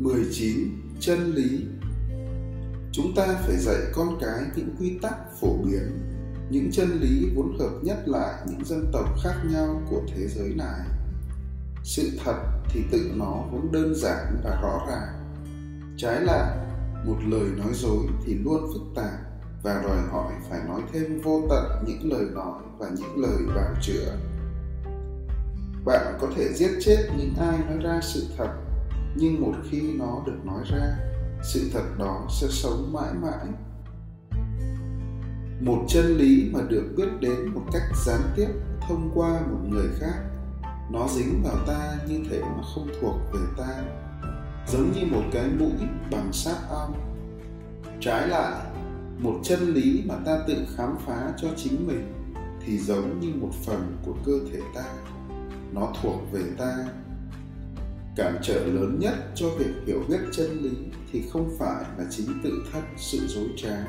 19. Chân lý Chúng ta phải dạy con cái những quy tắc phổ biến, những chân lý vốn hợp nhất lại những dân tộc khác nhau của thế giới này. Sự thật thì tự nó vốn đơn giản và rõ ràng. Trái lại, một lời nói dối thì luôn phức tạp và đòi hỏi phải nói thêm vô tận những lời nói và những lời bào chữa. Bạn có thể giết chết những ai nói ra sự thật nhưng một khi nó được nói ra, sự thật đó sẽ sống mãi mãi. Một chân lý mà được biết đến một cách gián tiếp thông qua một người khác, nó dính vào ta như thể nó không thuộc về ta. Giống như một cái mũi bằng sát ong. Trái lại, một chân lý mà ta tự khám phá cho chính mình thì giống như một phần của cơ thể ta. Nó thuộc về ta cản trở lớn nhất cho việc hiểu biết chân lý thì không phải là chính tự thân sự dối trá,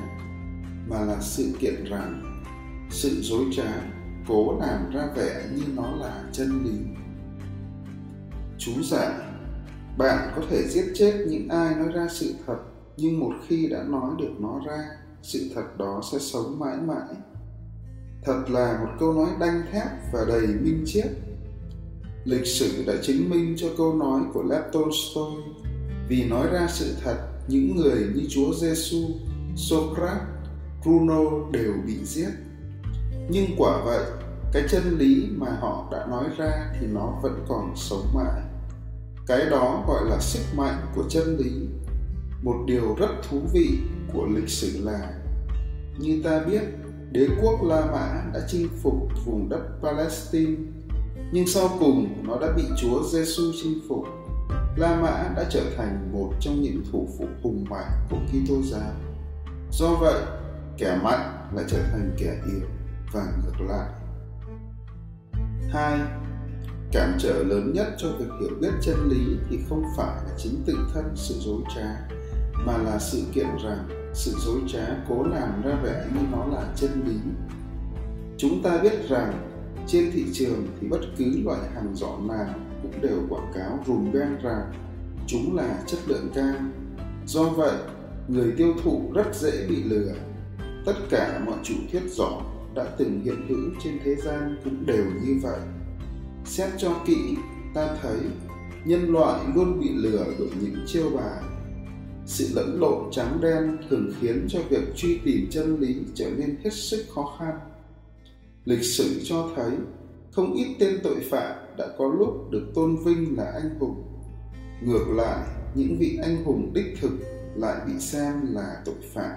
mà là sự kiện rằng sự dối trá cố làm ra vẻ như nó là chân lý. Chú giải bạn có thể giết chết những ai nói ra sự thật, nhưng một khi đã nói được nó ra, sự thật đó sẽ sống mãi mãi. Thật là một câu nói đanh thép và đầy minh triết lịch sử đã chứng minh cho câu nói của Lev Tolstoy vì nói ra sự thật những người như Chúa Giêsu, Socrates, Bruno đều bị giết. Nhưng quả vậy, cái chân lý mà họ đã nói ra thì nó vẫn còn sống mãi. Cái đó gọi là sức mạnh của chân lý. Một điều rất thú vị của lịch sử là như ta biết, đế quốc La Mã đã chinh phục vùng đất Palestine nhưng sau cùng nó đã bị Chúa Giêsu chinh phục. La Mã đã trở thành một trong những thủ phủ hùng mạnh của Kitô giáo. Do vậy, kẻ mạnh lại trở thành kẻ yếu và ngược lại. Hai, Cản trở lớn nhất cho việc hiểu biết chân lý thì không phải là chính tự thân sự dối trá, mà là sự kiện rằng sự dối trá cố làm ra vẻ như nó là chân lý. Chúng ta biết rằng trên thị trường thì bất cứ loại hàng dọn nào cũng đều quảng cáo rùm beng rằng chúng là chất lượng cao. Do vậy, người tiêu thụ rất dễ bị lừa. Tất cả mọi chủ thuyết giỏ đã từng hiện hữu trên thế gian cũng đều như vậy. Xét cho kỹ, ta thấy nhân loại luôn bị lừa bởi những chiêu bài. Sự lẫn lộn trắng đen thường khiến cho việc truy tìm chân lý trở nên hết sức khó khăn lịch sử cho thấy không ít tên tội phạm đã có lúc được tôn vinh là anh hùng. Ngược lại, những vị anh hùng đích thực lại bị xem là tội phạm.